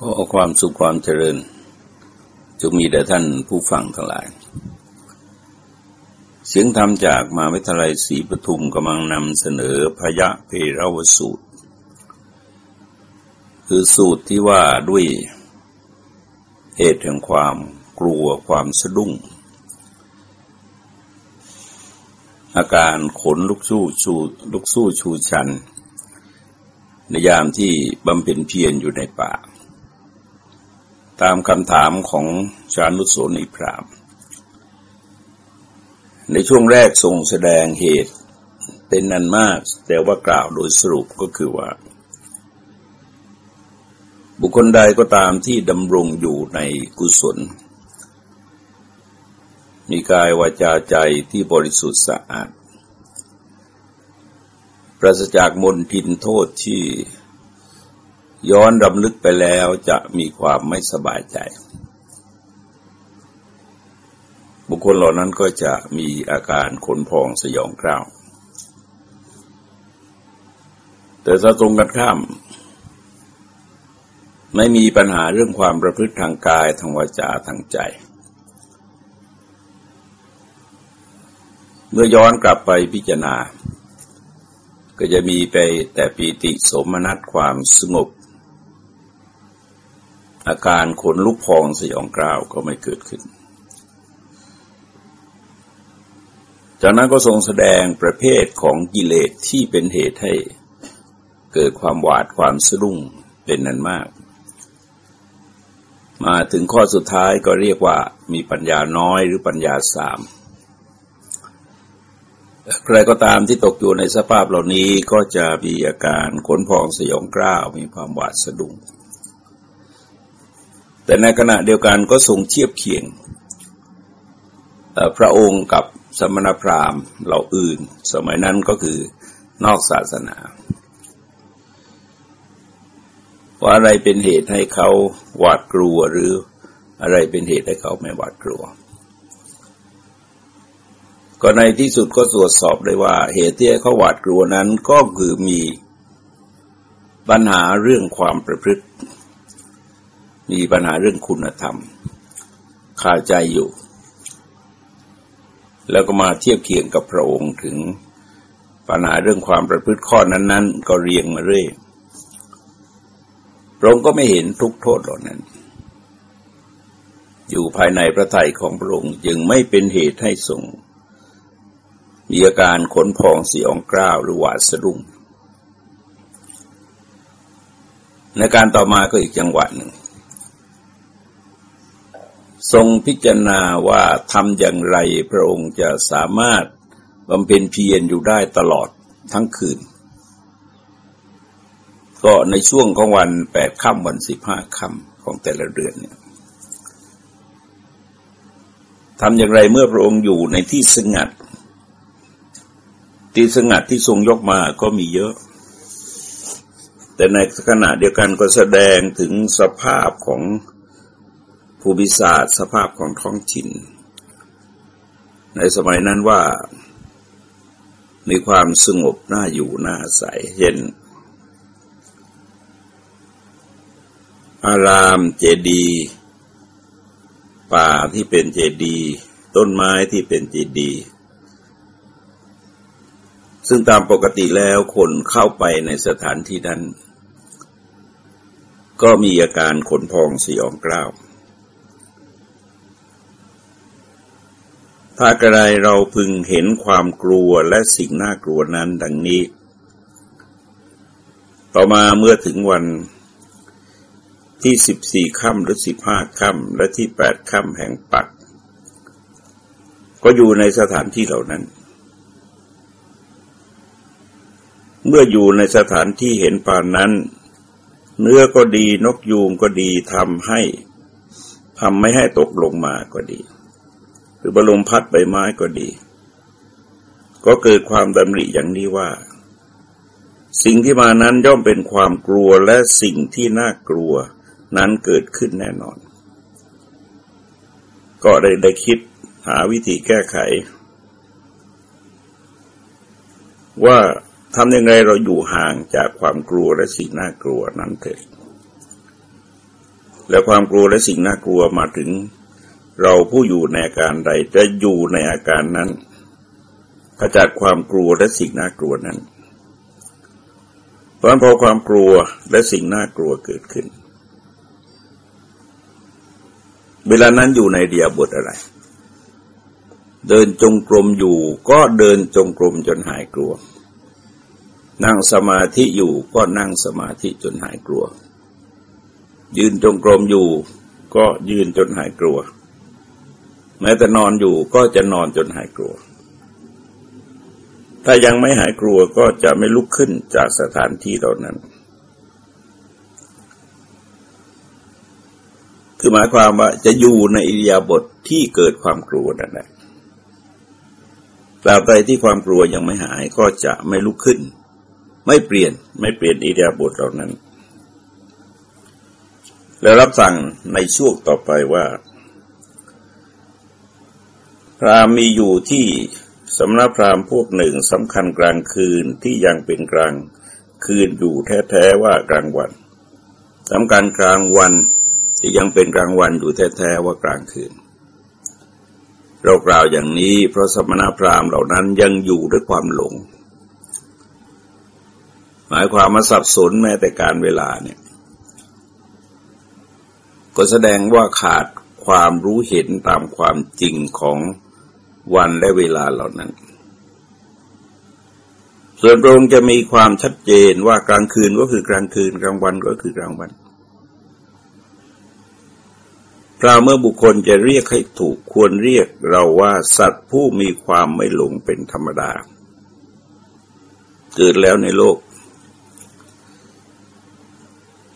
ก็ความสุขความเจริญจงมีแด่ท่านผู้ฟังทั้งหลาย เสียงธรรมจากมาวิทยาลัยศรีปทุมกำลังนำเสนอพยะเพราวสูตร คือสูตรที่ว่าด้วยเหตุแห่งความกลัวความสะดุ้ง อาการขนลุกสู้ชูลุกสู้ชูชัน ในยามที่บำเพ็ญเพียรอยู่ในป่า ตามคำถามของชานุสโสนิพราม ในช่วงแรกทรงแสดงเหตุเป็นนันมาก แต่ว่ากล่าวโดยสรุปก็คือว่า บุคคลใดก็ตามที่ดำรงอยู่ในกุศล มีกายวาจาใจที่บริสุทธิ์สะอาดปราศจากมนทินโทษที่ ย้อนรำลึกไปแล้วจะมีความไม่สบายใจ บุคคลเหล่านั้นก็จะมีอาการขนพองสยองกล้าว แต่ถ้าตรงกันข้าม ไม่มีปัญหาเรื่องความประพฤติทางกายทางวาจาทางใจ เมื่อย้อนกลับไปพิจารณาก็จะมีไปแต่ปีติสมนัตความสงบ อาการขนลุกพองสยองกล้าวก็ไม่เกิดขึ้น จากนั้นก็ทรงแสดงประเภทของกิเลสที่เป็นเหตุให้เกิดความหวาดความสะดุ้งเป็นนั้นมาก มาถึงข้อสุดท้ายก็เรียกว่ามีปัญญาน้อยหรือปัญญาสามใครก็ตามที่ตกอยู่ในสภาพเหล่านี้ก็จะมีอาการขนพองสยองกล้าวมีความหวาดสะดุ้ง แต่ในขณะเดียวกันก็ทรงเทียบเคียงพระองค์กับสมณพราหมณ์เหล่าอื่น สมัยนั้นก็คือนอกศาสนาว่าอะไรเป็นเหตุให้เขาหวาดกลัวหรืออะไรเป็นเหตุให้เขาไม่หวาดกลัว ก็ในที่สุดก็ตรวจสอบได้ว่า เหตุที่เขาหวาดกลัวนั้นก็คือมีปัญหาเรื่องความประพฤติ มีปัญหาเรื่องคุณธรรมคาใจอยู่ แล้วก็มาเทียบเคียงกับพระองค์ถึงปัญหาเรื่องความประพฤติข้อนั้น ๆ ก็เรียงมาเรื่อยพระองค์ก็ไม่เห็นทุกโทษเหล่านั้น อยู่ภายในพระทัยของพระองค์จึงไม่เป็นเหตุให้ทรงมีอาการขนพองสีองกล้าวหรือหวาดสะดุ้งในการต่อมาก็อีกจังหวะหนึ่ง ทรงพิจารณาว่าทำอย่างไรพระองค์จะสามารถบำเพ็ญเพียรอยู่ได้ตลอดทั้งคืน ก็ในช่วงของวันแปดค่ำวันสิบห้าค่ำของแต่ละเดือนเนี่ยทำอย่างไรเมื่อพระองค์อยู่ในที่สงัด ที่สงัดที่ทรงยกมาก็มีเยอะ แต่ในขณะเดียวกันก็แสดงถึงสภาพของ ภูมิศาสตร์ สภาพของท้องถิ่น ในสมัยนั้นว่ามีความสงบน่าอยู่น่าอาศัยเห็น อารามเจดีป่าที่เป็นเจดีต้นไม้ที่เป็นเจดีซึ่งตามปกติแล้วคนเข้าไปในสถานที่นั้น ก็มีอาการขนพองสยองกล้าว ถ้ากระไรเราพึงเห็นความกลัวและสิ่งน่ากลัวนั้นดังนี้ ต่อมาเมื่อถึงวันที่สิบสี่ค่ำหรือสิบห้าค่ำและที่แปดค่ำแห่งปัก ก็อยู่ในสถานที่เหล่านั้น เมื่ออยู่ในสถานที่เห็นปานนั้น เนื้อก็ดีนกยูงก็ดีทำให้ทำไม่ให้ตกลงมาก็ดี รือบรมพัดใบไม้ก็ดี ก็เกิดความดำริอย่างนี้ว่า สิ่งที่มานั้นย่อมเป็นความกลัวและสิ่งที่น่ากลัวนั้นเกิดขึ้นแน่นอน ก็ได้ได้คิดหาวิธีแก้ไข ว่าทำยังไงเราอยู่ห่างจากความกลัวและสิ่งน่ากลัวนั้นเถิดและความกลัวและสิ่งน่ากลัวมาถึง เราผู้อยู่ในอาการใดจะอยู่ในอาการนั้นขจัดความกลัวและสิ่งน่ากลัวนั้นเพราะพอความกลัวและสิ่งน่ากลัวเกิดขึ้น เวลานั้นอยู่ในเดียบทอะไร เดินจงกรมอยู่ก็เดินจงกรมจนหายกลัว นั่งสมาธิอยู่ก็นั่งสมาธิจนหายกลัว ยืนจงกรมอยู่ก็ยืนจนหายกลัว แม้แต่นอนอยู่ก็จะนอนจนหายกลัว ถ้ายังไม่หายกลัวก็จะไม่ลุกขึ้นจากสถานที่เหล่านั้น คือหมายความว่าจะอยู่ในอิริยาบถทที่เกิดความกลัวนั่นแหละตราบใดที่ความกลัวยังไม่หายก็จะไม่ลุกขึ้น ไม่เปลี่ยนไม่เปลี่ยนอิริยาบถเหล่านั้น แล้วรับสั่งในช่วงต่อไปว่า พระมีอยู่ที่สำนักพราหมณ์พวกหนึ่งสำคัญกลางคืนที่ยังเป็นกลางคืนอยู่แท้ๆว่ากลางวันสำคัญกลางวันที่ยังเป็นกลางวันอยู่แท้ๆว่ากลางคืนเรากล่าวอย่างนี้เพราะสมณพราหมณ์เหล่านั้นยังอยู่ด้วยความหลง หมายความมาสับสนแม้แต่การเวลาเนี่ย ก็แสดงว่าขาดความรู้เห็นตามความจริงของ วันและเวลาเหล่านั้น ส่วนพระองค์จะมีความชัดเจนว่ากลางคืนก็คือกลางคืนกลางวันก็คือกลางวันพราเมื่อบุคคลจะเรียกให้ถูกควรเรียกเราว่าสัตว์ผู้มีความไม่หลงเป็นธรรมดา เกิดแล้วในโลก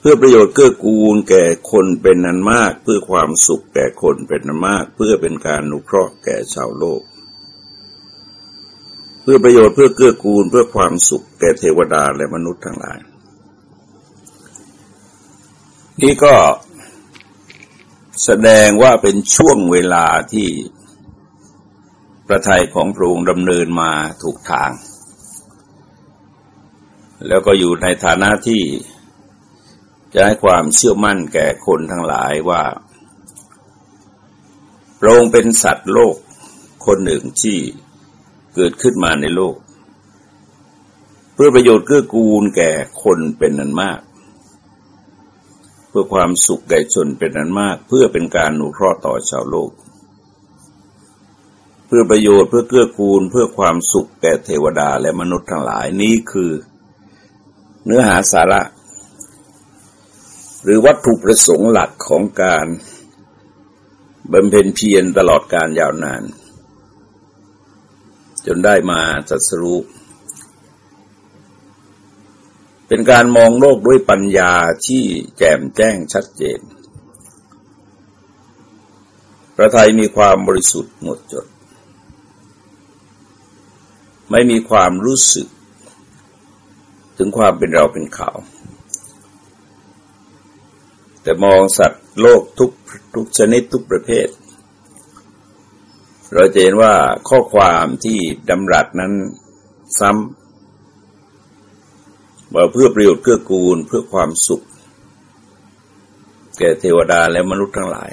เพื่อประโยชน์เกื้อกูลแก่คนเป็นนันมาก เพื่อความสุขแก่คนเป็นนันมาก เพื่อเป็นการนุเคราะห์แก่ชาวโลก เพื่อประโยชน์เพื่อเกื้อกูลเพื่อความสุขแก่เทวดาและมนุษย์ทั้งหลาย นี่ก็แสดงว่าเป็นช่วงเวลาที่ประทัยของพระองค์ดำเนินมาถูกทาง แล้วก็อยู่ในฐานะที่ จะให้ความเชื่อมั่นแก่คนทั้งหลายว่าพระองค์เป็นสัตว์โลกคนหนึ่งที่เกิดขึ้นมาในโลก เพื่อประโยชน์เกื้อกูลแก่คนเป็นนันมาก เพื่อความสุขแก่ชนเป็นนั้นมาก เพื่อเป็นการหนุเคราะห์ต่อชาวโลก เพื่อประโยชน์เพื่อเกื้อกูล เพื่อความสุขแก่เทวดาและมนุษย์ทั้งหลายนี้คือ เนื้อหาสาระ หรือวัตถุประสงค์หลักของการบำเพ็ญเพียรตลอดการยาวนาน จนได้มาจัดสรุปเป็นการมองโลกด้วยปัญญาที่แจ่มแจ้งชัดเจน พระไทยมีความบริสุทธิ์หมดจด ไม่มีความรู้สึก ถึงความเป็นเราเป็นเขา แต่มองสัตว์โลกทุกทุกชนิดทุกประเภท เราจะเห็นว่าข้อความที่ดำรัสนั้นซ้ำว่าเพื่อประโยชน์เกื้อกูลเพื่อความสุข แก่เทวดาและมนุษย์ทั้งหลาย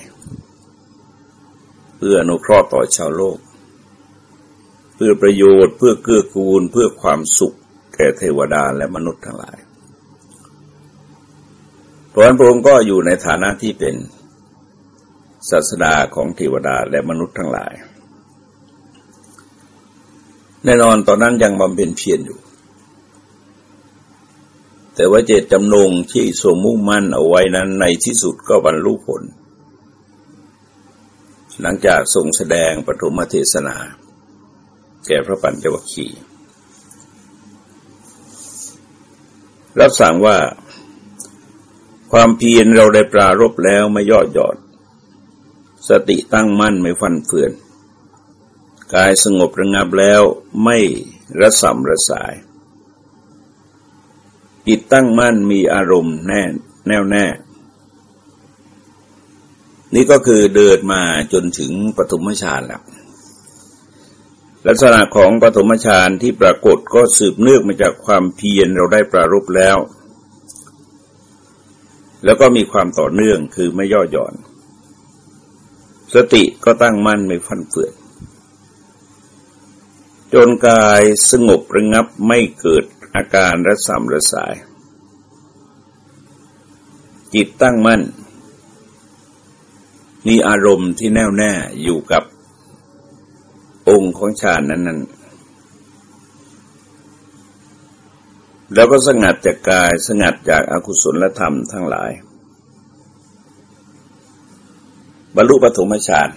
เพื่ออนุเคราะห์ต่อชาวโลก เพื่อประโยชน์เพื่อเกื้อกูลเพื่อความสุข แก่เทวดาและมนุษย์ทั้งหลาย ราะนั้นพระองค์ก็อยู่ในฐานะที่เป็นศาสดาของเทวดาและมนุษย์ทั้งหลาย แน่นอนตอนนั้นยังบำเพ็ญเพียรอยู่ แต่ว่าเจตจำนงที่สมมุ่งมั่นเอาไว้นั้นในที่สุดก็บรรลุผล หลังจากทรงแสดงปฐมเทศนา แก่พระปัญจวัคคีย์รับสั่งว่า ความเพียรเราได้ปรารบแล้วไม่ย่อหย่อน สติตั้งมั่นไม่ฟันเฟือน กายสงบระงับแล้วไม่ระสำระสาย จิตตั้งมั่นมีอารมณ์แน่แน่วแน่ นี่ก็คือเดินมาจนถึงปฐมฌานแล้วลักษณะของปฐมฌานที่ปรากฏก็สืบเนื่องมาจากความเพียรเราได้ปรารบแล้ว แล้วก็มีความต่อเนื่องคือไม่ย่อหย่อน สติก็ตั้งมั่นไม่ฟันเฟือนจนกายสงบระงับไม่เกิดอาการระสำระสาย จิตตั้งมั่น มีอารมณ์ที่แน่วแน่อยู่กับองค์ของฌานนั้นๆ แล้วก็สงัดจากกายสงัดจากอากุศลธรรมทั้งหลาย บรรลุปฐมฌาน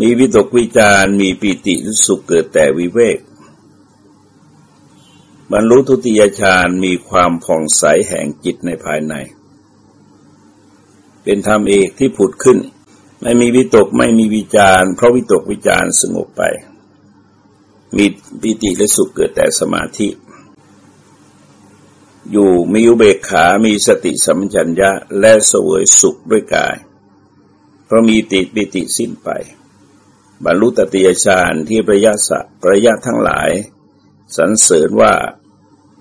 มีวิตกวิจารมีปีติสุขเกิดแต่วิเวก บรรลุทุติยฌานมีความผ่องใสแห่งจิตในภายใน เป็นธรรมเอกที่ผุดขึ้น ไม่มีวิตกไม่มีวิจารเพราะวิตกวิจารสงบไป มีปิติและสุขเกิดแต่สมาธิ อยู่มีอุเบกขามีสติสัมจัญญะและเสวยสุขด้วยกาย เพราะมีติปิติสิ้นไป บรรลุตติยฌานที่ประยะสะประยะทั้งหลาย สรรเสริญว่า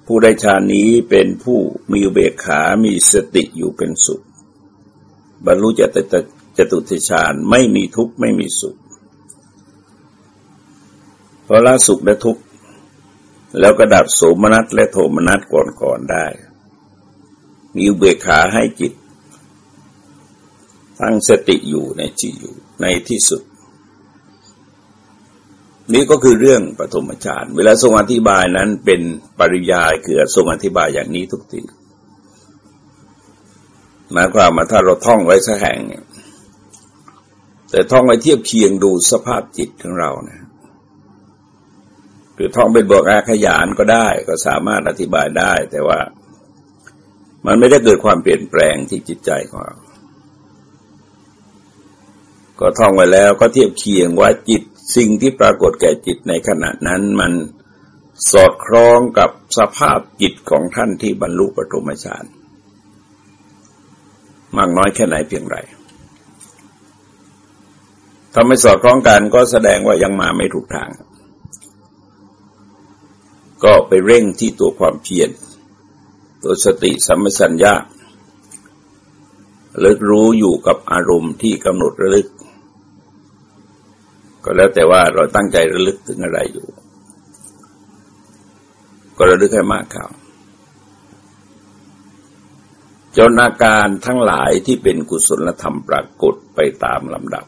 ผู้ได้ฌานนี้เป็นผู้มีอุเบกขามีสติอยู่เป็นสุข บรรลุจตจตุติฌานไม่มีทุกข์ไม่มีสุข พอละสุขและทุกข์แล้วก็ดับโสมนัสและโทมนัสก่อนๆได้ มีเบกขาให้จิต ตั้งสติอยู่ในที่อยู่ในที่สุด นี่ก็คือเรื่องปฐมฌานเวลาทรงอธิบายนั้นเป็นปริยายคือทรงอธิบายอย่างนี้ทุกทีหมายความมาถ้าเราท่องไว้สักแห่ง แต่ท่องไว้เทียบเคียงดูสภาพจิตของเรานะ หรือท่องเป็นบวกอาขยานก็ได้ก็สามารถอธิบายได้ แต่ว่ามันไม่ได้เกิดความเปลี่ยนแปลงที่จิตใจของเราก็ท่องไว้แล้วก็เทียบเคียงว่าจิตสิ่งที่ปรากฏแก่จิตในขณะนั้นมันสอดคล้องกับสภาพจิตของท่านที่บรรลุปฐมฌานมากน้อยแค่ไหนเพียงไรถ้าไม่สอดคล้องกันก็แสดงว่ายังมาไม่ถูกทาง ก็ไปเร่งที่ตัวความเพียรตัวสติสัมปชัญญะเลิกรู้อยู่กับอารมณ์ที่กำหนดระลึก ก็แล้วแต่ว่าเราตั้งใจระลึกถึงอะไรอยู่ ก็ระลึกให้มากครับจนอาการทั้งหลายที่เป็นกุศลธรรมปรากฏไปตามลำดับ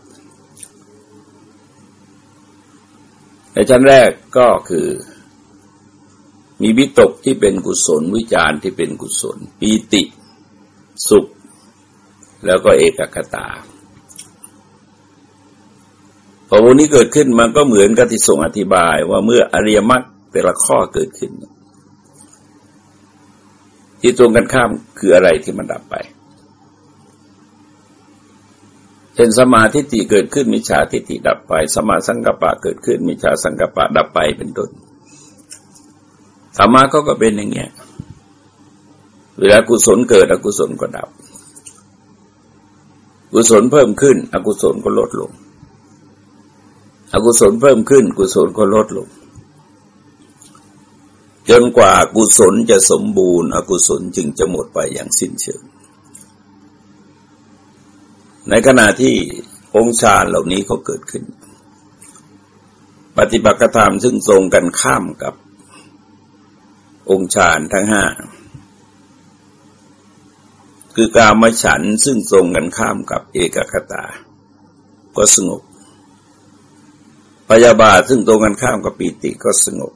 ในชั้นแรกก็คือ มีวิตกที่เป็นกุศลวิจารที่เป็นกุศล ปีติ สุข แล้วก็เอกคตาพอวันนี้เกิดขึ้นมันก็เหมือนกับที่ส่งอธิบายว่าเมื่ออริยมรรคแต่ละข้อเกิดขึ้น ที่ตรงกันข้ามคืออะไรที่มันดับไปเช่นสมาธิิเกิดขึ้นมิจฉาทิฏฐิดับไป สมาสังกปะเกิดขึ้นมิจฉาสังกปะดับไปเป็นต้น ธรรมะก็ก็เป็นอย่างเงี้ย เวลากุศลเกิดอกุศลก็ดับ กุศลเพิ่มขึ้น อกุศลก็ลดลง อกุศลเพิ่มขึ้น กุศลก็ลดลง จนกว่ากุศลจะสมบูรณ์ อกุศลจึงจะหมดไปอย่างสิ้นเชิง ในขณะที่องค์ฌานเหล่านี้เขาเกิดขึ้น ปฏิบัติธรรมซึ่งทรงกันข้ามกับ องค์ฌานทั้งห้า คือกามฉันซึ่งตรงกันข้ามกับเอกคตา ก็สงบพยาบาทซึ่งตรงกันข้ามกับปีติก็สงบ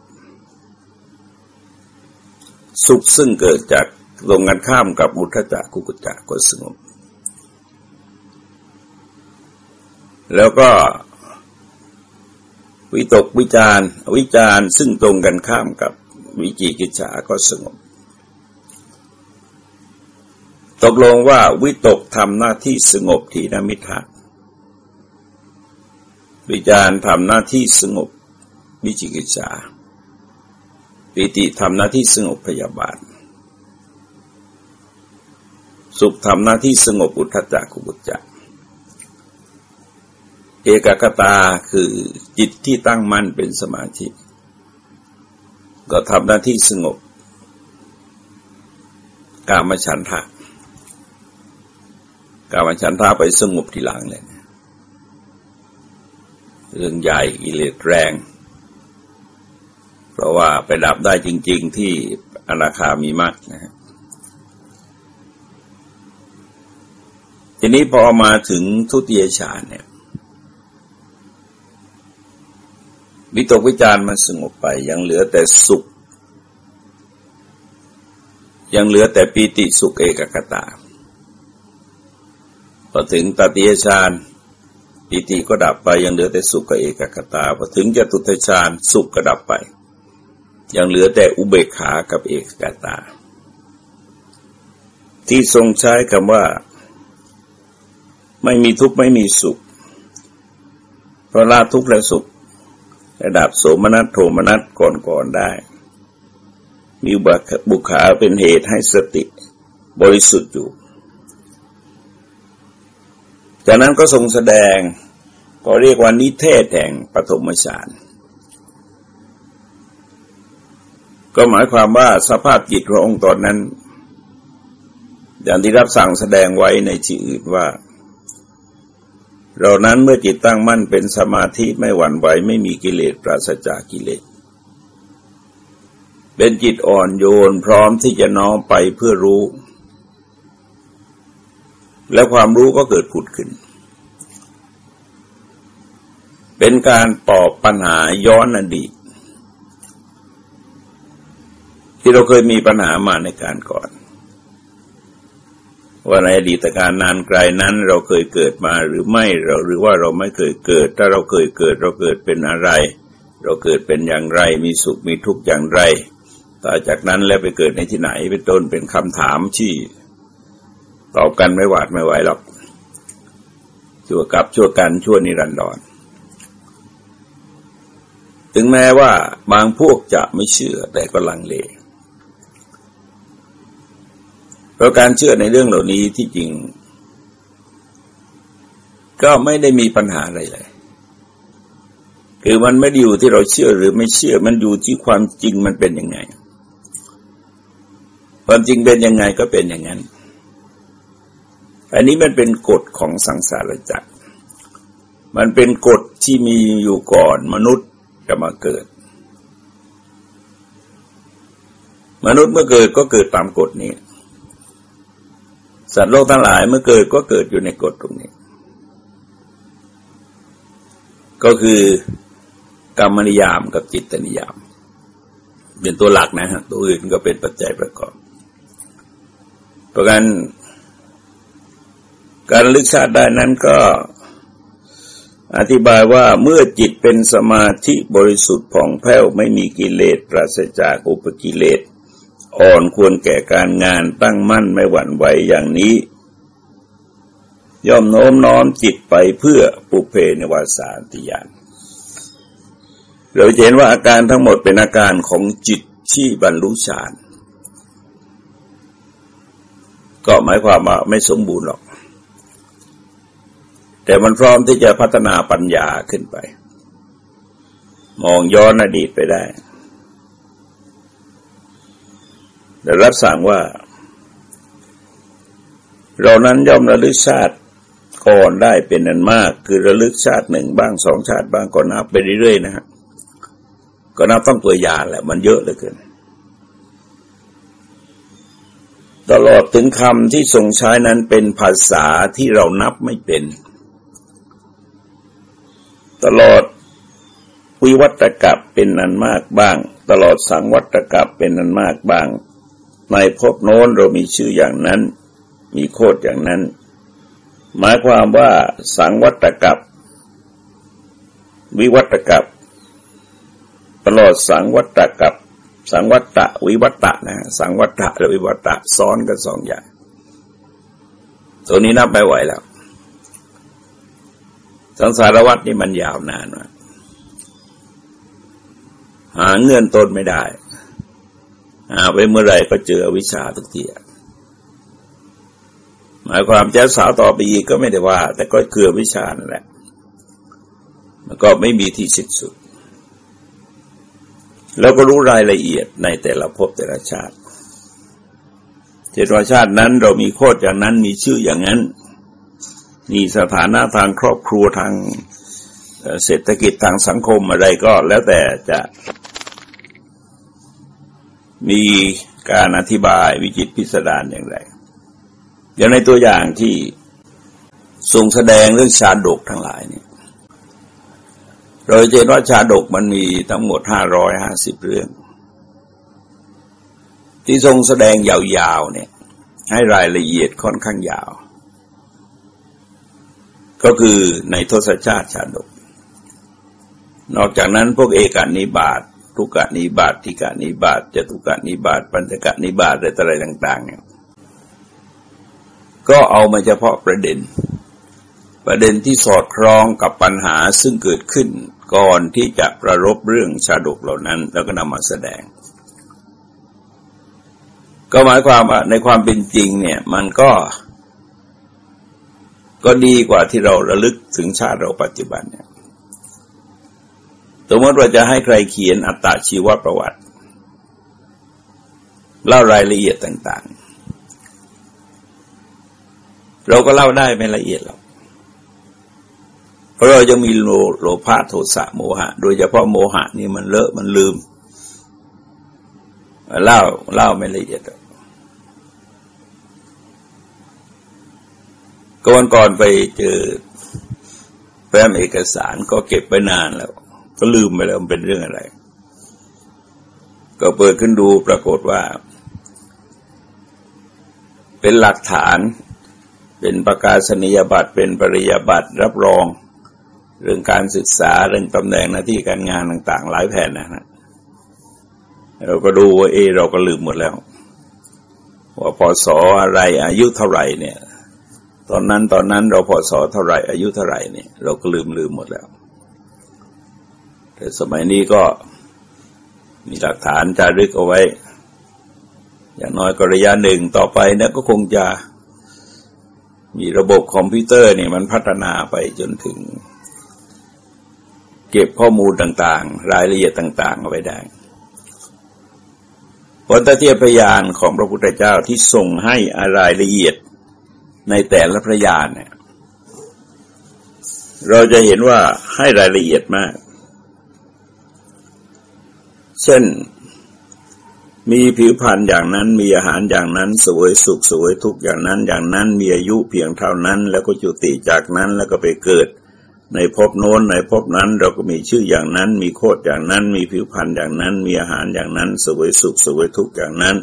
สุขซึ่งเกิดจากตรงกันข้ามกับมุทจักกุกุจักก็สงบ แล้วก็วิตกวิจารวิจารซึ่งตรงกันข้ามกับ วิจิกิจฉาก็สงบ ตกลงว่าวิตกทำหน้าที่สงบทีนมิทะวิจารทำหน้าที่สงบวิจิกิจฉาปิติทำหน้าที่สงบพยาบาท สุขทำหน้าที่สงบอุทธจักขุบุจจะเอกกตาคือจิตที่ตั้งมั่นเป็นสมาธิ ก็ทำหน้าที่สงบ กามฉันทะกามฉันทะไปสงบทีหลังเลยเรื่องใหญ่กิเลสแรง เพราะว่าไปดับได้จริง ๆที่อนาคามีมากนะฮะทีนี้พอมาถึงทุติยฌานเนี่ย วิตกวิจารมันสงบไป ยังเหลือแต่สุข ยังเหลือแต่ปีติสุขเอกกตาพอถึงตติยฌานปีติก็ดับไป ยังเหลือแต่สุขกับเอกกตาพอถึงจตุตฌานสุขก็ดับไป ยังเหลือแต่อุเบกขากับเอกกตา ที่ทรงใช้คำว่า ไม่มีทุกข์ไม่มีสุขเพราะละทุกข์และสุข ระดับโสมนัสโทมนัสก่อนๆได้ มีบุคขาเป็นเหตุให้สติบริสุทธิ์อยู่ จากนั้นก็ทรงแสดงก็เรียกว่านิเทศแห่งปฐมฌานก็หมายความว่าสภาพจิตขององค์ตอนนั้น อย่างที่รับสั่งแสดงไว้ในที่อื่นว่า เรานั้นเมื่อจิตตั้งมั่นเป็นสมาธิไม่หวั่นไหวไม่มีกิเลสปราศจากกิเลส เป็นจิตอ่อนโยนพร้อมที่จะน้อมไปเพื่อรู้ และความรู้ก็เกิดผุดขึ้น เป็นการตอบปัญหาย้อนอดีตที่เราเคยมีปัญหามาในการก่อน ว่าในอดีตการนานไกลนั้นเราเคยเกิดมาหรือไม่เราหรือว่าเราไม่เคยเกิด ถ้าเราเคยเกิดเราเกิดเป็นอะไร เราเกิดเป็นอย่างไร มีสุขมีทุกข์อย่างไรต่อจากนั้นแล้วไปเกิดในที่ไหนเป็นต้นเป็นคำถามที่ตอบกันไม่หวาดไม่ไหวหรอกชั่วกับชั่วกันชั่วนิรันดรถึงแม้ว่าบางพวกจะไม่เชื่อแต่ก็ลังเลพ ราะการเชื่อในเรื่องเหล่านี้ที่จริง ก็ไม่ได้มีปัญหาอะไรเลย คือมันไม่ได้อยู่ที่เราเชื่อหรือไม่เชื่อ มันอยู่ที่ความจริงมันเป็นยังไง ความจริงเป็นยังไงก็เป็นอย่างนั้น อันนี้มันเป็นกฎของสังสารวัฏมันเป็นกฎที่มีอยู่ก่อนมนุษย์จะมาเกิด มนุษย์เมื่อเกิดก็เกิดตามกฎนี้ สัตว์โลกทั้งหลายเมื่อเกิดก็เกิดอยู่ในกฎตรงนี้ ก็คือกรรมนิยามกับจิตนิยาม เป็นตัวหลักนะฮะตัวอื่นก็เป็นปัจจัยประกอบปราะการการลึกชาติได้นั้นก็อธิบายว่าเมื่อจิตเป็นสมาธิบริสุทธิ์ผ่องแผ้วไม่มีกิเลสปราศจากอุปกิเลส อ่อนควรแก่การงานตั้งมั่นไม่หวั่นไหวอย่างนี้ ย่อมโน้มน้อมจิตไปเพื่อปุเพในวาสานติยานเราเห็นว่าอาการทั้งหมดเป็นอาการของจิตที่บรรลุฌานก็หมายความว่าไม่สมบูรณ์หรอก แต่มันพร้อมที่จะพัฒนาปัญญาขึ้นไป มองย้อนอดีตไปได้ แต่รับสั่งว่า เรานั้นย่อมระลึกชาติก่อนได้เป็นนันมาก คือระลึกชาติหนึ่งบ้างสองชาติบ้างก็นับไปเรื่อยๆนะฮะก็นับต้องตัวยาแหละ มันเยอะเหลือเกินตลอดถึงคำที่ทรงใช้นั้นเป็นภาษาที่เรานับไม่เป็น ตลอดวิวัตกับเป็นนันมากบ้าง ตลอดสังวัตกับเป็นนันมากบ้าง ในภพโน้นเรามีชื่ออย่างนั้น มีโคดอย่างนั้น หมายความว่าสังวัตกับ วิวัตกับตลอดสังวัตกับ สังวัตตะวิวัตตะนะสังวัตตะและวิวัตตะซ้อนกันสองอย่าง ตัวนี้นับไม่ไหวแล้ว สังสารวัตนี่มันยาวนานมากหาเงื่อนต้นไม่ได้ อาไปเมื่อไรก็เจอวิชาทุกทีหมายความจะสาวต่อไปอีกก็ไม่ได้ว่า แต่ก็เกลือวิชานั่นแหละ มันก็ไม่มีที่สิ้นสุด แล้วก็รู้รายละเอียดในแต่ละภพแต่ละชาติเจตวชาตินั้นเรามีโคตรอย่างนั้นมีชื่ออย่างนั้น มีสถานะทางครอบครัวทางเศรษฐกิจทางสังคมอะไรก็แล้วแต่จะ มีการอธิบายวิจิตพิสดารอย่างไร อย่างในตัวอย่างที่ทรงแสดงเรื่องชาดกทั้งหลายเนี่ยโดยเจนว่าชาดกมันมีทั้งหมดห้าร้อยห้าสิบเรื่อง ที่ทรงแสดงยาวๆเนี่ย ให้รายละเอียดค่อนข้างยาว ก็คือในทศชาติชาดก นอกจากนั้นพวกเอกานิบาต ทุกานิบาตทิกานิบาตจตุกานิบาตปัญจกานิบาตอะไรต่าง ๆ เนี่ย ก็เอามาเฉพาะประเด็น ประเด็นที่สอดคล้องกับปัญหาซึ่งเกิดขึ้นก่อนที่จะประรบเรื่องชาดกเหล่านั้น แล้วก็นำมาแสดง ก็หมายความว่าในความเป็นจริงเนี่ย มันก็ ก็ดีกว่าที่เราระลึกถึงชาติเราปัจจุบันเนี่ย สมมติว่าจะให้ใครเขียนอัตชีวประวัติ เล่ารายละเอียดต่าง ๆ เราก็เล่าได้ไม่ละเอียดหรอกราะเราจะมีโลโลภะโทสะโมหะ โดยเฉพาะโมหะนี่มันเลอะมันลืมเล่าเล่าไม่ละเอียดก่อนก่อนไปเจอแฟ้มเอกสารก็เก็บไปนานแล้ว ก็ลืมไปแล้วมันเป็นเรื่องอะไร ก็เปิดขึ้นดูปรากฏว่า เป็นหลักฐาน เป็นประกาศนียบัตรเป็นปริยบัตรรับรอง เรื่องการศึกษาเรื่องตำแหน่งหน้าที่การงานต่าง ๆ หลายแผ่นนะฮะเราก็ดูว่าเอเราก็ลืมหมดแล้ว ว่าพศอะไรอายุเท่าไหร่เนี่ย ตอนนั้นตอนนั้นเราพศเท่าไหร่อายุเท่าไหร่เนี่ย เราก็ลืมลืมหมดแล้ว แต่สมัยนี้ก็มีหลักฐานจารึกเอาไว้ อย่างน้อยก็ระยะหนึ่งต่อไปเนี่ยก็คงจะมีระบบคอมพิวเตอร์เนี่ยมันพัฒนาไปจนถึง เก็บข้อมูลต่างๆ รายละเอียดต่าง ๆ เอาไว้ได้ผลตเทียพยานของพระพุทธเจ้าที่ส่งให้รายละเอียดในแต่ละพระยานเนี่ย เราจะเห็นว่าให้รายละเอียดมาก เช่นมีผิวพรรณอย่างนั้นมีอาหารอย่างนั้นสวยสุขสวยทุกอย่างนั้นอย่างนั้นมีอายุเพียงเท่านั้น แล้วก็จุติจากนั้นแล้วก็ไปเกิด ในภพโน้นในภพนั้นเราก็มีชื่ออย่างนั้น มีโคดอย่างนั้น มีผิวพรรณอย่างนั้น มีอาหารอย่างนั้นสวยสุขสวยทุกอย่างนั้น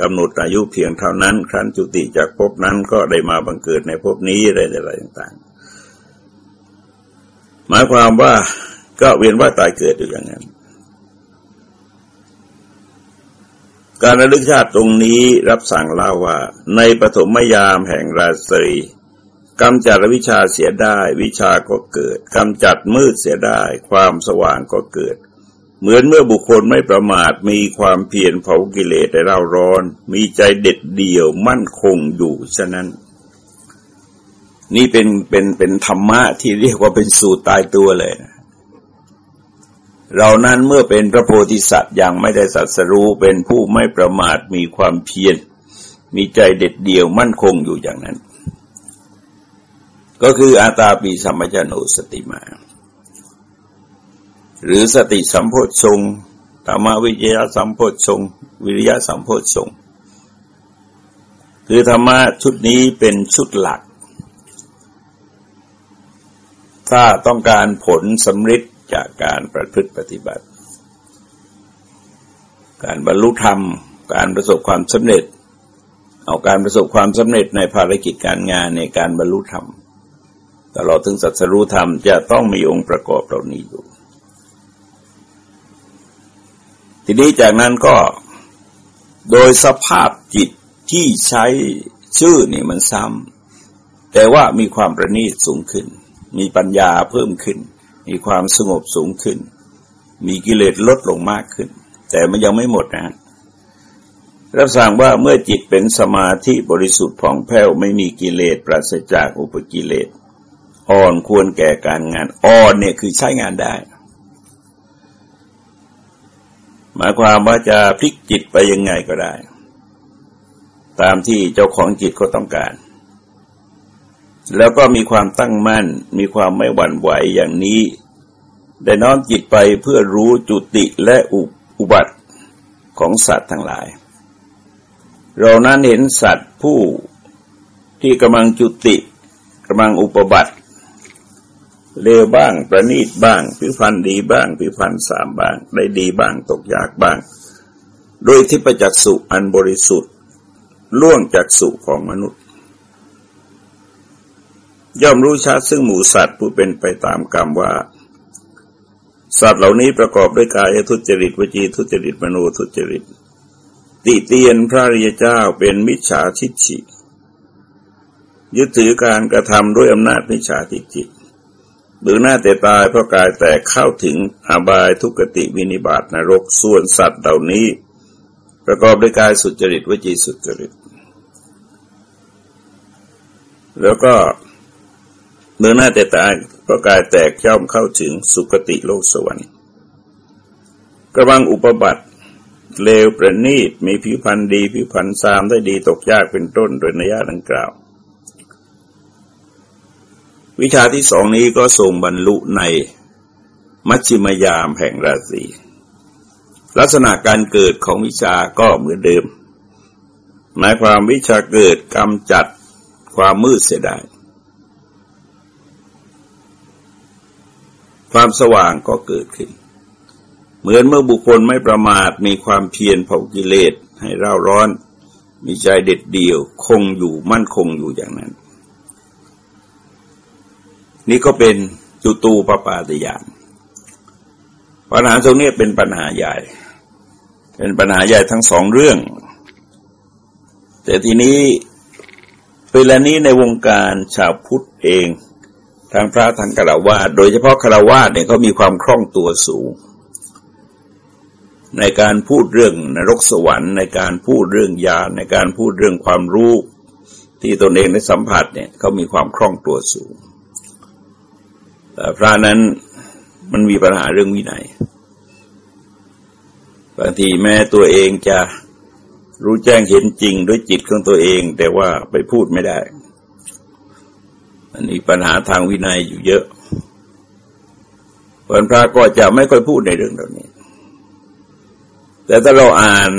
กำหนดอายุเพียงเท่านั้น ครั้นจุติจากภพนั้นก็ได้มาบังเกิดในภพนี้อะไรอะไรต่างๆ หมายความว่าก็เวียนว่าตายเกิดอยู่อย่างนั้น การระลึกชาติตรงนี้รับสั่งเล่าว่า ในปฐมยามแห่งราตรีกำจัดวิชาเสียได้วิชาก็เกิดกำจัดมืดเสียได้ความสว่างก็เกิด เหมือนเมื่อบุคคลไม่ประมาทมีความเพียรเผากิเลสในเราร้อน มีใจเด็ดเดี่ยวมั่นคงอยู่ฉะนั้น นี่เป็นเป็นเป็นธรรมะที่เรียกว่าเป็นสูตรตายตัวเลยนะ เรานั้นเมื่อเป็นพระโพธิสัตว์ยังไม่ได้สัตสรู้เป็นผู้ไม่ประมาทมีความเพียร มีใจเด็ดเดี่ยวมั่นคงอยู่อย่างนั้น ก็คืออาตาปีสัมปชโนสติมา หรือสติสัมโพชฌงธรรมวิจยะสัมโพชฌงวิริยะสัมโพชฌงคือธรรมะชุดนี้เป็นชุดหลัก ถ้าต้องการผลสำเร็จ จากการประพฤติปฏิบัติ การบรรลุธรรม การประสบความสำเร็จ เอาการประสบความสำเร็จในภารกิจการงานในการบรรลุธรรมตลอดถึงสัจรู้ธรรมจะต้องมีองค์ประกอบเหล่านี้อยู่ ทีนี้จากนั้นก็โดยสภาพจิตที่ใช้ชื่อนี่มันซ้ำแต่ว่ามีความประณีตสูงขึ้น มีปัญญาเพิ่มขึ้น มีความสงบสูงขึ้น มีกิเลสลดลงมากขึ้น แต่มันยังไม่หมดนะ รับสั่งว่าเมื่อจิตเป็นสมาธิบริสุทธิ์ผ่องแผ้วไม่มีกิเลสปราศจากอุปกิเลส อ่อนควรแก่การงาน อ่อนเนี่ยคือใช้งานได้ หมายความว่าจะพลิกจิตไปยังไงก็ได้ ตามที่เจ้าของจิตเขาต้องการ แล้วก็มีความตั้งมั่น มีความไม่หวั่นไหวอย่างนี้ ได้น้อมจิตไปเพื่อรู้จุติและอุบัติของสัตว์ทั้งหลาย เรานั้นเห็นสัตว์ผู้ที่กำลังจุติกำลังอุปบัติเลวบ้าง ประณีตบ้างผิวพรรณดีบ้างผิวพรรณสามบ้าง ได้ดีบ้างตกยากบ้าง โดยที่ประจักษ์สุอันบริสุทธิ์ล่วงจากสุของมนุษย์ ย่อมรู้ชัดซึ่งหมูสัตว์ผู้เป็นไปตามกรรมว่า สัตว์เหล่านี้ประกอบด้วยกายทุจริตวจีทุจริตมโนทุจริต ติเตียนพระริยเจ้าเป็นมิจฉาทิฏฐิยึดถือการกระทำด้วยอำนาจมิจฉาทิฏฐิหรือหน้าแต่ตายเพราะกายแตกเข้าถึงอาบายทุกติวินิบาตนรกส่วนสัตว์เหล่านี้ ประกอบด้วยกายสุจริตวจีสุจริต แล้วก็ เมื่อหน้าแต่ตายเพราะกายแตกย่อมเข้าถึงสุคติโลกสวรรค์กระวังอุปบัติเลวประณีตมีผิวพรรณดีผิวพรรณซามได้ดีตกยากเป็นต้นโดยนัยดังกล่าว วิชาที่สองนี้ก็ทรงบรรลุในมัชชิมยามแห่งราศีลักษณะการเกิดของวิชาก็เหมือนเดิม หมายความวิชาเกิดกำจัดความมืดเสียได้ ความสว่างก็เกิดขึ้น เหมือนเมื่อบุคคลไม่ประมาทมีความเพียรเผากิเลสให้เร่าร้อน มีใจเด็ดเดี่ยวคงอยู่มั่นคงอยู่อย่างนั้น นี่ก็เป็นจุตูปปาติยานปัญหาตรงนี้เป็นปัญหาใหญ่ เป็นปัญหาใหญ่ทั้งสองเรื่อง แต่ทีนี้เวลานี้ในวงการชาวพุทธเอง ทางพระทางคารวะโดยเฉพาะคารวะเนี่ยเขามีความคล่องตัวสูง ในการพูดเรื่องนรกสวรรค์ ในการพูดเรื่องญาในการพูดเรื่องความรู้ที่ตนเองได้สัมผัสเนี่ยเขามีความคล่องตัวสูงแต่พระนั้นมันมีปัญหาเรื่องวินัยบางทีแม้ตัวเองจะรู้แจ้งเห็นจริงด้วยจิตของตัวเอง แต่ว่าไปพูดไม่ได้ มันมีปัญหาทางวินัยอยู่เยอะเพพระก็จะไม่ค่อยพูดในเรื่องเหล่านี้ แต่ถ้าเราอ่าน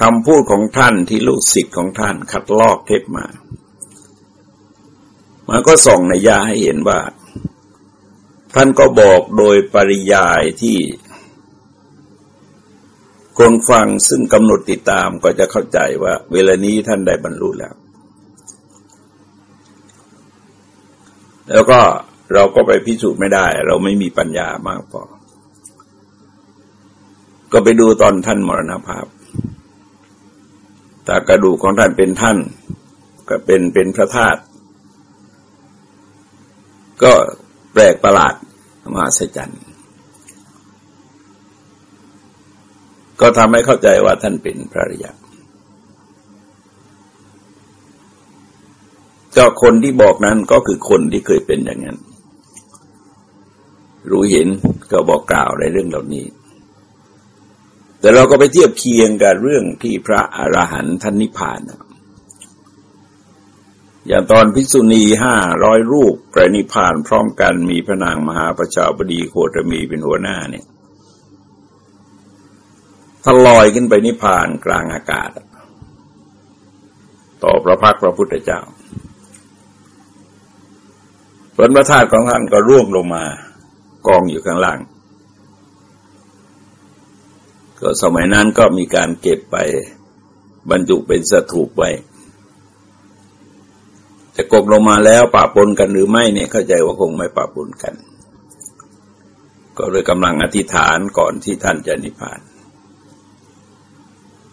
คำพูดของท่านที่ลูกศิษย์ของท่านคัดลอกเทปมา มันก็ส่องในยาให้เห็นว่า ท่านก็บอกโดยปริยายที่คนฟังซึ่งกำหนดติดตามก็จะเข้าใจว่า เวลานี้ท่านได้บรรลุแล้ว แล้วก็เราก็ไปพิสูจน์ไม่ได้ เราไม่มีปัญญามากพอ ก็ไปดูตอนท่านมรณภาพแต่กระดูกของท่านเป็นท่าน ก็เป็นเป็นพระธาตุก็แปลกประหลาดมหัศจรรย์ก็ทำให้เข้าใจว่าท่านเป็นพระริยา ก็คนที่บอกนั้นก็คือคนที่เคยเป็นอย่างนั้น รู้เห็นก็บอกกล่าวในเรื่องเหล่านี้ แต่เราก็ไปเทียบเคียงกับเรื่องที่พระอรหันต์ท่านนิพพานอย่างตอนภิกษุณีห้าร้อยรูปประนิพานพร้อมกันมีพระนางมหาประชาบดีโคตมีเป็นหัวหน้าเนี่ยถ้าลอยขึ้นไปนิพพานกลางอากาศ ต่อพระพักพระพุทธเจ้า ผลพระธาตุของท่านก็ร่วงลงมากองอยู่ข้างล่าง ก็สมัยนั้นก็มีการเก็บไปบรรจุเป็นสถูปไว้จะกบลงมาแล้วปะปนกันหรือไม่เนี่ยเข้าใจว่าคงไม่ปะปนกัน ก็เลยกำลังอธิษฐานก่อนที่ท่านจะนิพพาน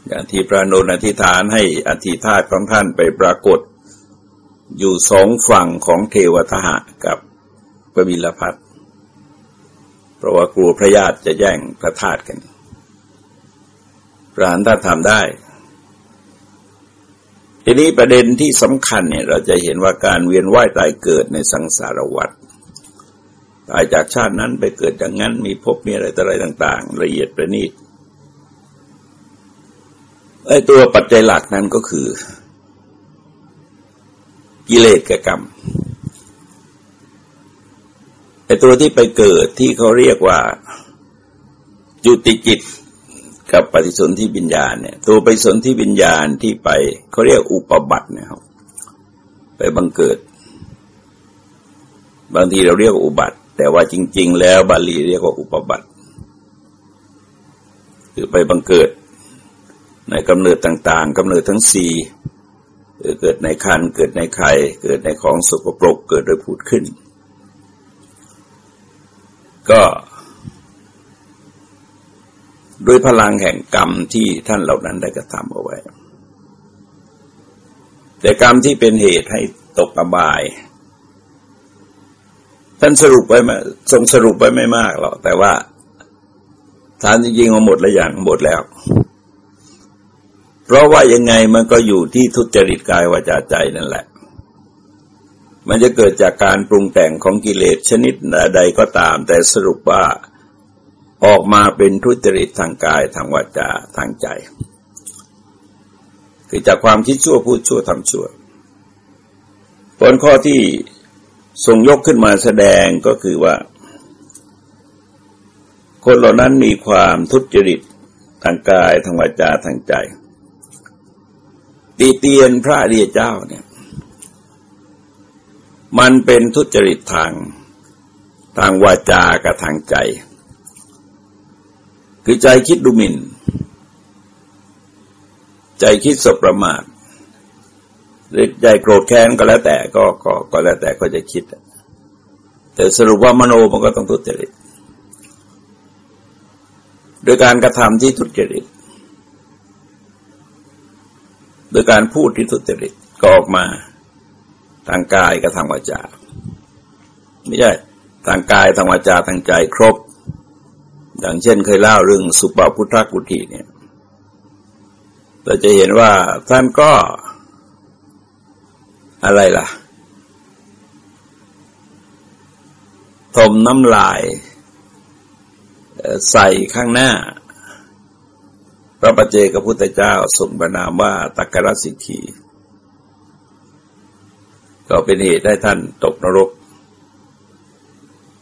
อย่างที่พระนนอธิษฐานให้อธิธาตของท่านไปปรากฏ อยู่สองฝั่งของเทวทหะกับพระวิลพัทเพราะว่ากลัวพระญาติจะแย่งพระธาตุกันพระหันท่าทำได้ ทีนี้ประเด็นที่สำคัญเนี่ยเราจะเห็นว่าการเวียนว่ายตายเกิดในสังสารวัฏตายจากชาตินั้นไปเกิดอย่างนั้นมีพบมีอะไรต่ออะไรต่าง ๆ ละเอียดประณีตไอ้ตัวปัจจัยหลักนั้นก็คือ กิเลสกับกรรมไอ้ตัวที่ไปเกิดที่เขาเรียกว่าจุติจิตกับปฏิสนธิวิญญาณเนี่ย ตัวปฏิสนธิวิญญาณที่ไปเขาเรียกอุปบัตินะครับไปบังเกิด บางทีเราเรียกอุบัติ แต่ว่าจริง ๆ แล้วบาลีเรียกว่าอุปบัติคือไปบังเกิด ในกำเนิดต่าง ๆกำเนิดทั้งสี่ เกิดในคันเกิดในไข่ เกิดในของสกปรกเกิดโดยผุดขึ้น ก็ด้วยพลังแห่งกรรมที่ท่านเหล่านั้นได้กระทำเอาไว้ แต่กรรมที่เป็นเหตุให้ตกอบาย ท่านสรุปไว้มาทรงสรุปไว้ไม่มากหรอกแต่ว่าฐานจริงๆมาหมดแล้วอย่างหมดแล้ว เพราะว่ายังไงมันก็อยู่ที่ทุจริตกายวาจาใจนั่นแหละ มันจะเกิดจากการปรุงแต่งของกิเลสชนิดใดก็ตาม แต่สรุปว่าออกมาเป็นทุจริตทางกายทางวาจาทางใจ คือจากความคิดชั่วพูดชั่วทำชั่วผลข้อที่ทรงยกขึ้นมาแสดงก็คือว่า คนเหล่านั้นมีความทุจริตทางกายทางวาจาทางใจ ตีเตียนพระเดียเจ้าเนี่ย มันเป็นทุจริตทางทางวาจากับทางใจ คือใจคิดดูหมิน่น ใจคิดสบประมาทหรือใจโกรธแค้นก็แล้วแต่ก็ก็ก็แล้วแต่ก็จะคิด แต่สรุปว่ามโนมันก็ต้องทุจริต โดยการกระทำที่ทุจริต โดยการพูดที่ทุจริตก็ออกมาทางกายกับทางวาจาไม่ใช่ทางกายทางวาจาทางใจครบ อย่างเช่นเคยเล่าเรื่องสุปาพุทธกุฏิเนี่ยเราจะเห็นว่าท่านก็อะไรล่ะทมน้ำลายใส่ข้างหน้า พระปัจเจกพุทธเจ้าส่งประนามว่าตักกรสิทธีก็เป็นเหตุให้ท่านตกนรก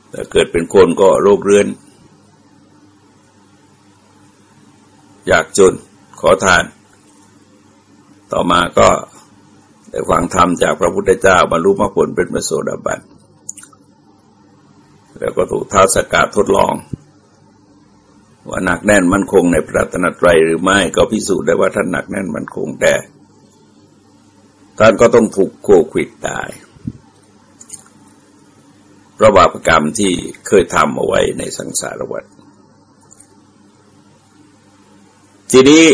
แต่เกิดเป็นคนก็โรคเรื้อน อยากจนขอทาน ต่อมาก็ได้ฟังธรรมจากพระพุทธเจ้าบรรลุมรรคผลเป็นมโสดาบัน แล้วก็ถูกท้าสกัดทดลอง ว่าหนักแน่นมั่นคงในพระตนตรัยหรือไม่ก็พิสูจน์ได้ว่าท่านหนักแน่นมั่นคงแต่ท่านก็ต้องถูกโควิดตายพระบาปกรรมที่เคยทำเอาไว้ในสังสารวัฏทีนี้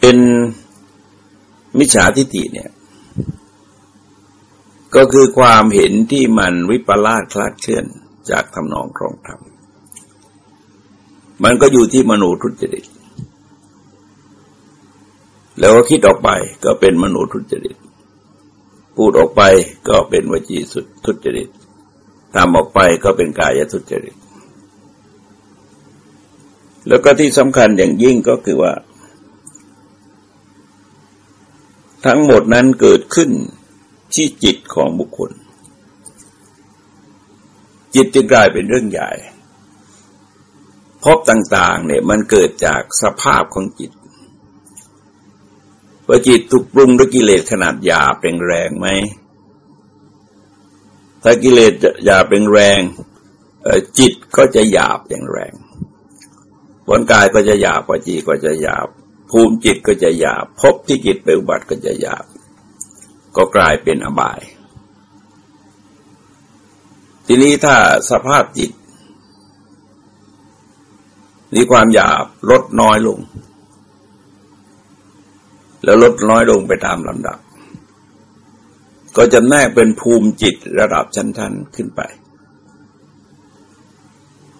เป็นมิจฉาทิฏฐิเนี่ย ก็คือความเห็นที่มันวิปลาสคลาดเคลื่อนจากทำนองครองธรรม มันก็อยู่ที่มโนทุจริต แล้วก็คิดออกไปก็เป็นมโนทุจริต พูดออกไปก็เป็นวจีสุดทุจริตทำออกไปก็เป็นกายทุจริต แล้วก็ที่สำคัญอย่างยิ่งก็คือว่า ทั้งหมดนั้นเกิดขึ้นที่จิตของบุคคล จิตจึงกลายเป็นเรื่องใหญ่ พบต่างๆเนี่ยมันเกิดจากสภาพของจิตว่าจิตถูกปรุงด้วยกิเลสขนาดหยาบแรงไหมถ้ากิเลสหยาบแรงจิตก็จะหยาบอย่างแรงผลกายก็จะหยาบปจีก็จะหยาบ ภูมิจิตก็จะหยาบพบที่จิตไปอุบัติก็จะหยาบ ก็กลายเป็นอบาย ทีนี้ถ้าสภาพจิต มีความหยาบลดน้อยลง แล้วลดน้อยลงไปตามลำดับ ก็จะแนกเป็นภูมิจิตระดับชั้นๆขึ้นไป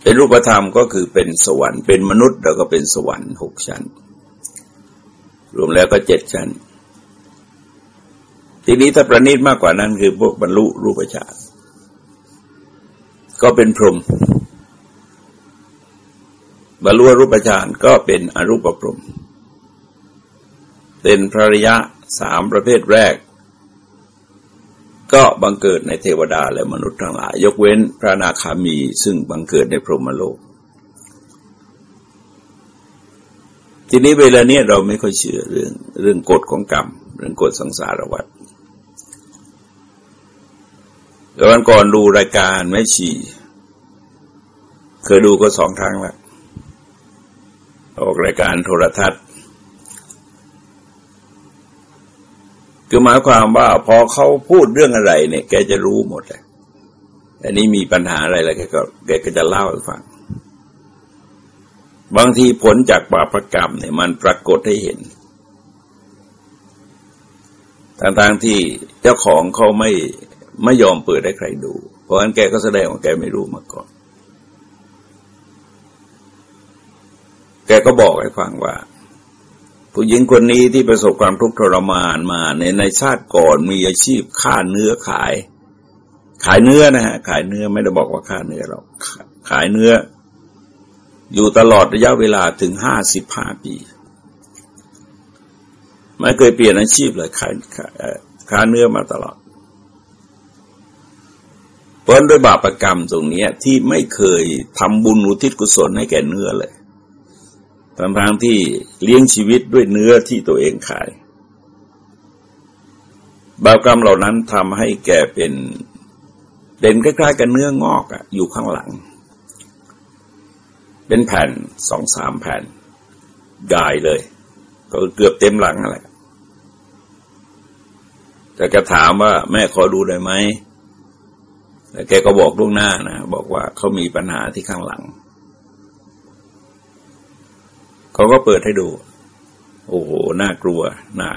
เป็นรูปธรรมก็คือเป็นสวรรค์เป็นมนุษย์แล้วก็เป็นสวรรค์หกชั้น รวมแล้วก็เจ็ดชั้น ทีนี้ถ้าประณีตมากกว่านั้นคือพวกบรรลุรูปฌานก็เป็นพรหม บรรลุรูปฌานก็เป็นอรูปพรหมเป็นพระริยะสามประเภทแรก ก็บังเกิดในเทวดาและมนุษย์ทั้งหลาย ยกเว้นพระนาคามีซึ่งบังเกิดในพรหมโลก ทีนี้เวลาเนี้ยเราไม่ค่อยเชื่อเรื่องเรื่องกฎของกรรม เรื่องกฎสังสารวัฏแต่วันก่อนดูรายการแม่ชี เคยดูก็สองครั้งแล้ว ออกรายการโทรทัศน์ คือหมายความว่าพอเขาพูดเรื่องอะไรเนี่ย แกจะรู้หมดเลยอันนี้มีปัญหาอะไรแล้วแกก็แกก็จะเล่าให้ฟัง บางทีผลจากบาปรกรรมเนี่ยมันปรากฏให้เห็นทางๆที่เจ้าของเขาไม่ไม่ยอมเปิดให้ใครดู เพราะฉะนั้นแกก็แสดงว่าแกไม่รู้มาก่อน แกก็บอกให้ฟังว่า ผู้หญิงคนนี้ที่ประสบความทุกข์ทรมานมาในในชาติก่อนมีอาชีพฆ่าเนื้อขาย ขายเนื้อนะฮะขายเนื้อไม่ได้บอกว่าฆ่าเนื้อหรอกขายเนื้อ อยู่ตลอดระยะเวลาถึงห้าสิบห้าปีไม่เคยเปลี่ยนอาชีพเลยขายขายเนื้อมาตลอดเพราะด้วยบาปรกรรมตรงนี้ที่ไม่เคยทำบุญอุทิศกุศลให้แก่เนื้อเลย ทั้งทางที่เลี้ยงชีวิตด้วยเนื้อที่ตัวเองขาย บาปกรรมเหล่านั้นทำให้แกเป็นเด่นคล้ายๆกับเนื้องอกอะอยู่ข้างหลัง เป็นแผ่นสองสามแผ่นกายเลย ก็เกือบเต็มหลังอะไรแต่ก็ถามว่าแม่ขอดูได้ไหมแต่แกก็บอกล่วงหน้านะ บอกว่าเขามีปัญหาที่ข้างหลัง เขาก็เปิดให้ดู โอ้โหน่ากลัวน่า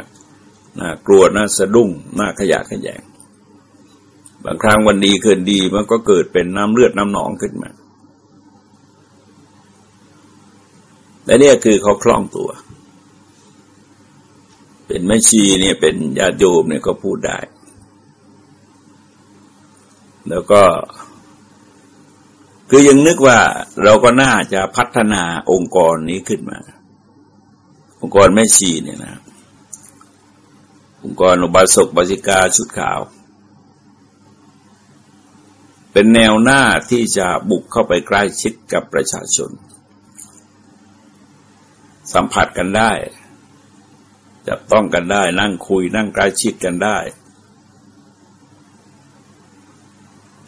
น่ากลัวน่าสะดุ้งน่าขยะขยงบางครั้งวันดีเกินดีมันก็เกิดเป็นน้ำเลือดน้ำหนองขึ้นมาและนี่คือเขาคล่องตัว เป็นแม่ชีเนี่ยเป็นญาติโยมเนี่ยก็พูดได้ แล้วก็ คือยังนึกว่าเราก็น่าจะพัฒนาองค์กรนี้ขึ้นมา องค์กรแม่ชีเนี่ยนะ องค์กรอุบาสกบาสิกาชุดขาว เป็นแนวหน้าที่จะบุกเข้าไปใกล้ชิดกับประชาชน สัมผัสกันได้จับต้องกันได้นั่งคุยนั่งใกล้ชิดกันได้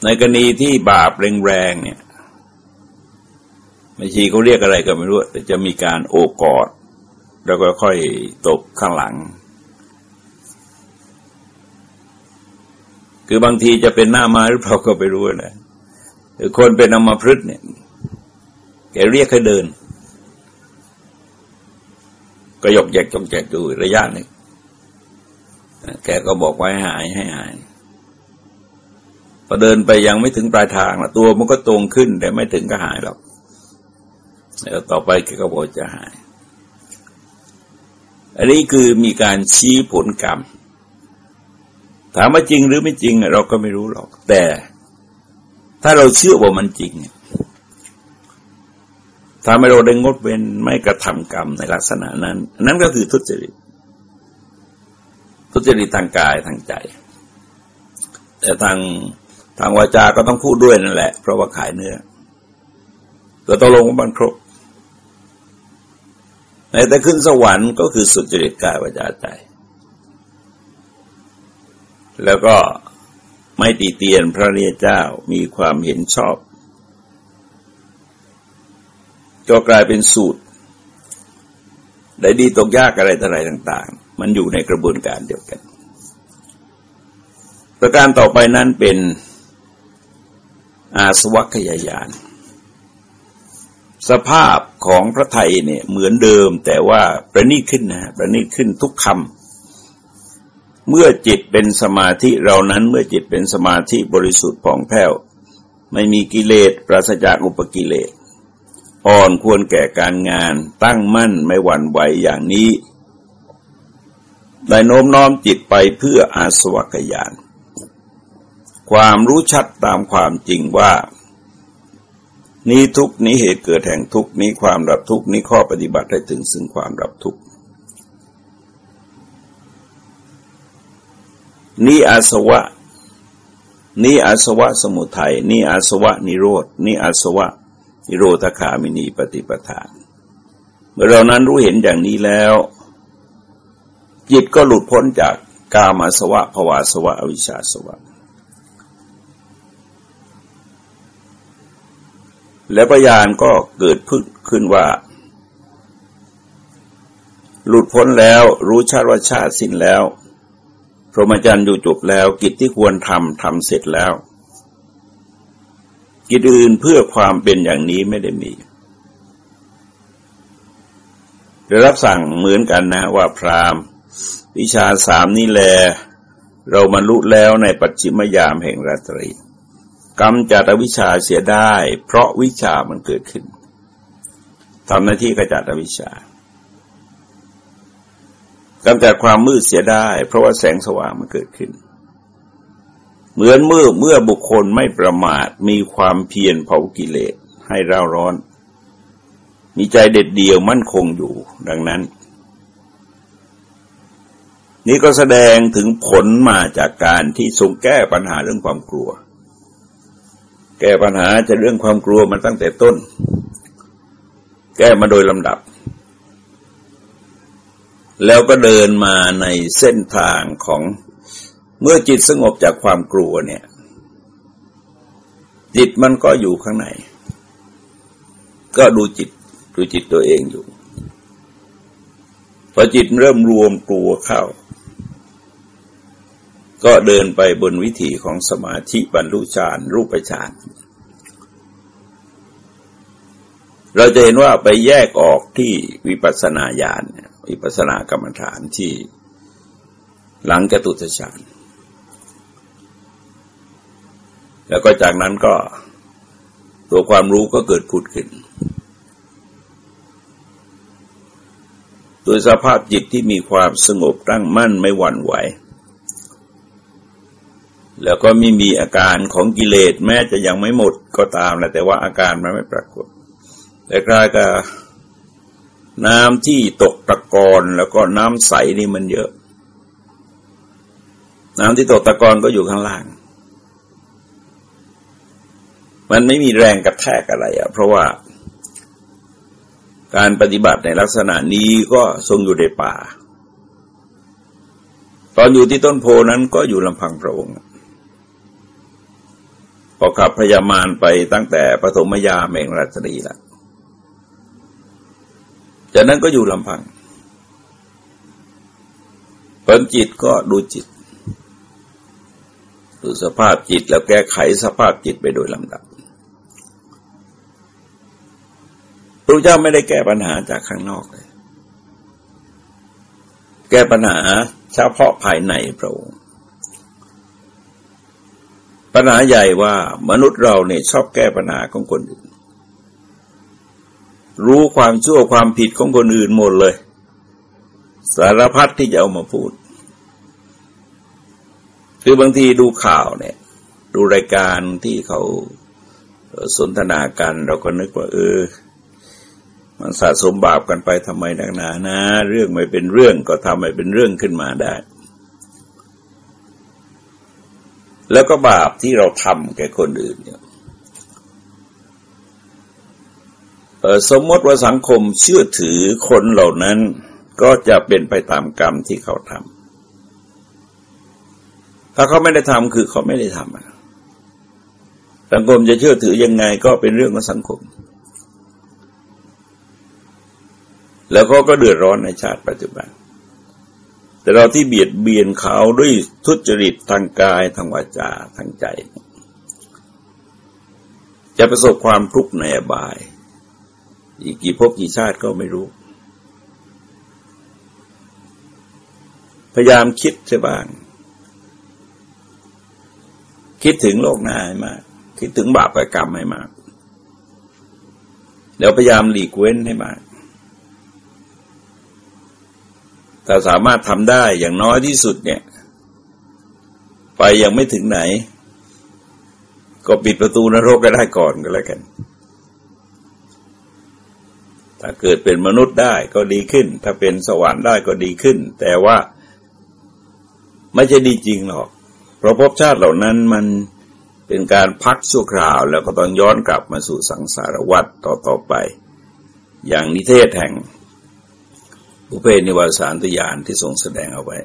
ในกรณีที่บาปแรงๆเนี่ย ไม่ชีเขาเรียกอะไรก็ไม่รู้ แต่จะมีการโอบกอด แล้วก็ค่อยตบข้างหลัง คือบางทีจะเป็นหน้ามาหรือเปล่าก็ไปรู้นะหรือคนเป็นอมพฤษเนี่ยแกเรียกให้เดิน ก็ยกแยกจงแจกดูระยะหนึ่งแกก็บอกไว้หายให้หายพอเดินไปยังไม่ถึงปลายทางละตัวมันก็ตรงขึ้น แต่ไม่ถึงก็หายหรอก แล้วต่อไปก็บอกจะหาย อันนี้คือมีการชี้ผลกรรม ถามว่าจริงหรือไม่จริง เราก็ไม่รู้หรอก แต่ ถ้าเราเชื่อว่ามันจริงทำให้เราได้งดเว้นไม่กระทำกรรมในลักษณะนั้น นั้นก็คือทุจริต ทุจริตทางกายทางใจ แต่ทางทางวาจาก็ต้องพูดด้วยนั่นแหละ เพราะว่าขายเนื้อแต่ตกลงว่ามันครบ แต่ขึ้นสวรรค์ก็คือสุจริตกายวาจาใจ แล้วก็ไม่ตีเตียนพระเรียเจ้ามีความเห็นชอบ ก็กลายเป็นสูตร ได้ดีตกยากอะไรต่ออะไรต่าง ๆ มันอยู่ในกระบวนการเดียวกัน ประการต่อไปนั้นเป็นอาสวัคยายาน สภาพของพระไทยเนี่ยเหมือนเดิมแต่ว่าประณีตขึ้นนะประณีตขึ้นทุกคำเมื่อจิตเป็นสมาธิเรานั้นเมื่อจิตเป็นสมาธิบริสุทธิ์ผ่องแผ้ว ไม่มีกิเลสปราศจากอุปกิเลส อ่อนควรแก่การงานตั้งมั่นไม่หวั่นไหวอย่างนี้ได้โน้มน้อมจิตไปเพื่ออาสวัคยาน ความรู้ชัดตามความจริงว่า นี้ทุกนี้เหตุเกิดแห่งทุกนี้ความรับทุกนี้ข้อปฏิบัติให้ถึงซึ่งความรับทุกนี้อาสวะ นี้อาสวะสมุทัยนี้อาสวะนิโรดนี้อาสวะนิโรธคามินีปฏิปทาเมื่อเรานั้นรู้เห็นอย่างนี้แล้ว จิตก็หลุดพ้นจากกามาสวะภวาสวะอวิชชาสวะ แล้วปัญญาก็เกิดพึ่งขึ้นว่า หลุดพ้นแล้วรู้ชาติว่าชาติสิ้นแล้ว พรหมจรรย์อยู่จบแล้ว กิจที่ควรทำทำเสร็จแล้ว กิจอื่นเพื่อความเป็นอย่างนี้ไม่ได้มีได้รับสั่งเหมือนกันนะว่าพราหมณ์ วิชาสามนี่แล เรามาลุแล้วในปัจฉิมยามแห่งราตรี กรรมจัดวิชาเสียได้ เพราะวิชามันเกิดขึ้นทำหน้าที่กระจัดวิชากำจัดความมืดเสียได้ เพราะว่าแสงสว่างมันเกิดขึ้น เหมือนมื่อเมื่อบุคคลไม่ประมาทมีความเพียรเผากิเลสให้ร่าร้อน มีใจเด็ดเดี่ยวมั่นคงอยู่ดังนั้น นี่ก็แสดงถึงผลมาจากการที่ทรงแก้ปัญหาเรื่องความกลัว แก้ปัญหาจะเรื่องความกลัวมันตั้งแต่ต้น แก้มาโดยลำดับ แล้วก็เดินมาในเส้นทางของเมื่อจิตสงบจากความกลัวเนี่ย จิตมันก็อยู่ข้างใน ก็ดูจิตดูจิตตัวเองอยู่พอจิตเริ่มรวมกลัวเข้า ก็เดินไปบนวิถีของสมาธิบรรลุฌานรูปฌานเราจะเห็นว่าไปแยกออกที่วิปัสสนาญาณเนี่ยวิปัสนากรรมฐานที่หลังจตุตฌานแล้วก็จากนั้นก็ตัวความรู้ก็เกิดผุดขึ้นโดยสภาพจิตที่มีความสงบตั้งมั่นไม่หวั่นไหว แล้วก็ไม่มีอาการของกิเลสแม้จะยังไม่หมดก็ตามแหละแต่ว่าอาการมันไม่ปรากฏ แต่กลายกับน้ำที่ตกตะกอนแล้วก็น้ำใสนี่มันเยอะ น้ำที่ตกตะกอนก็อยู่ข้างล่าง มันไม่มีแรงกระแทกอะไรอะเพราะว่า การปฏิบัติในลักษณะนี้ก็ทรงอยู่ในป่า ตอนอยู่ที่ต้นโพนั้นก็อยู่ลำพังพระองค์ พอขับพยามารไปตั้งแต่ปฐมยาแมงรัตรีแล้วจากนั้นก็อยู่ลำพังผลจิตก็ดูจิต ดูสภาพจิตแล้วแก้ไขสภาพจิตไปโดยลำดับพระเจ้าไม่ได้แก้ปัญหาจากข้างนอกเลย แก้ปัญหาเฉพาะภายในพระองค์ ปัญหาใหญ่ว่ามนุษย์เราเนี่ยชอบแก้ปัญหาของคนอื่น รู้ความชั่วความผิดของคนอื่นหมดเลย สารพัดที่จะเอามาพูด คือบางทีดูข่าวเนี่ย ดูรายการที่เขาสนทนากันเราก็นึกว่า เออ มันสะสมบาปกันไปทำไมนักหนานะ เรื่องไม่เป็นเรื่องก็ทำให้เป็นเรื่องขึ้นมาได้ แล้วก็บาปที่เราทำแก่คนอื่นเนี่ยสมมติว่าสังคมเชื่อถือคนเหล่านั้นก็จะเป็นไปตามกรรมที่เขาทำ ถ้าเขาไม่ได้ทำคือเขาไม่ได้ทำสังคมจะเชื่อถือยังไงก็เป็นเรื่องของสังคม แล้วเขาก็เดือดร้อนในชาติปัจจุบัน แต่เราที่เบียดเบียนเขาด้วยทุจริตทางกายทางวาจาทางใจ จะประสบความทุกข์ในอบาย อีกกี่ภพกี่ชาติก็ไม่รู้ พยายามคิดใช่บ้าง คิดถึงโลกหน้าให้มาก คิดถึงบาปกรรมให้มาก แล้วพยายามหลีกเว้นให้มาก ถ้าสามารถทำได้อย่างน้อยที่สุดเนี่ย ไปยังไม่ถึงไหน ก็ปิดประตูนรกก็ได้ก่อนก็แล้วกัน ถ้าเกิดเป็นมนุษย์ได้ก็ดีขึ้น ถ้าเป็นสวรรค์ได้ก็ดีขึ้น แต่ว่าไม่ใช่ดีจริงหรอก เพราะภพชาติเหล่านั้นมันเป็นการพักชั่วคราว แล้วก็ต้องย้อนกลับมาสู่สังสารวัฏต่อต่อไป อย่างนิเทศแห่ง อุเพนิวาสารตยานที่ทรงแสดงเอาไว้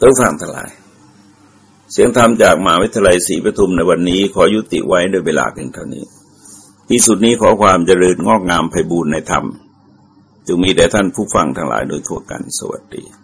ต้องฟังทั้งหลาย เสียงธรรมจากมหาวิทยาลัยศรีปทุมในวันนี้ขอยุติไว้ด้วยเวลาเพียงเท่านี้ ที่สุดนี้ขอความเจริญงอกงามไพบูรณ์ในธรรมจึงมีแด่ท่านผู้ฟังทั้งหลายโดยทั่วกันสวัสดี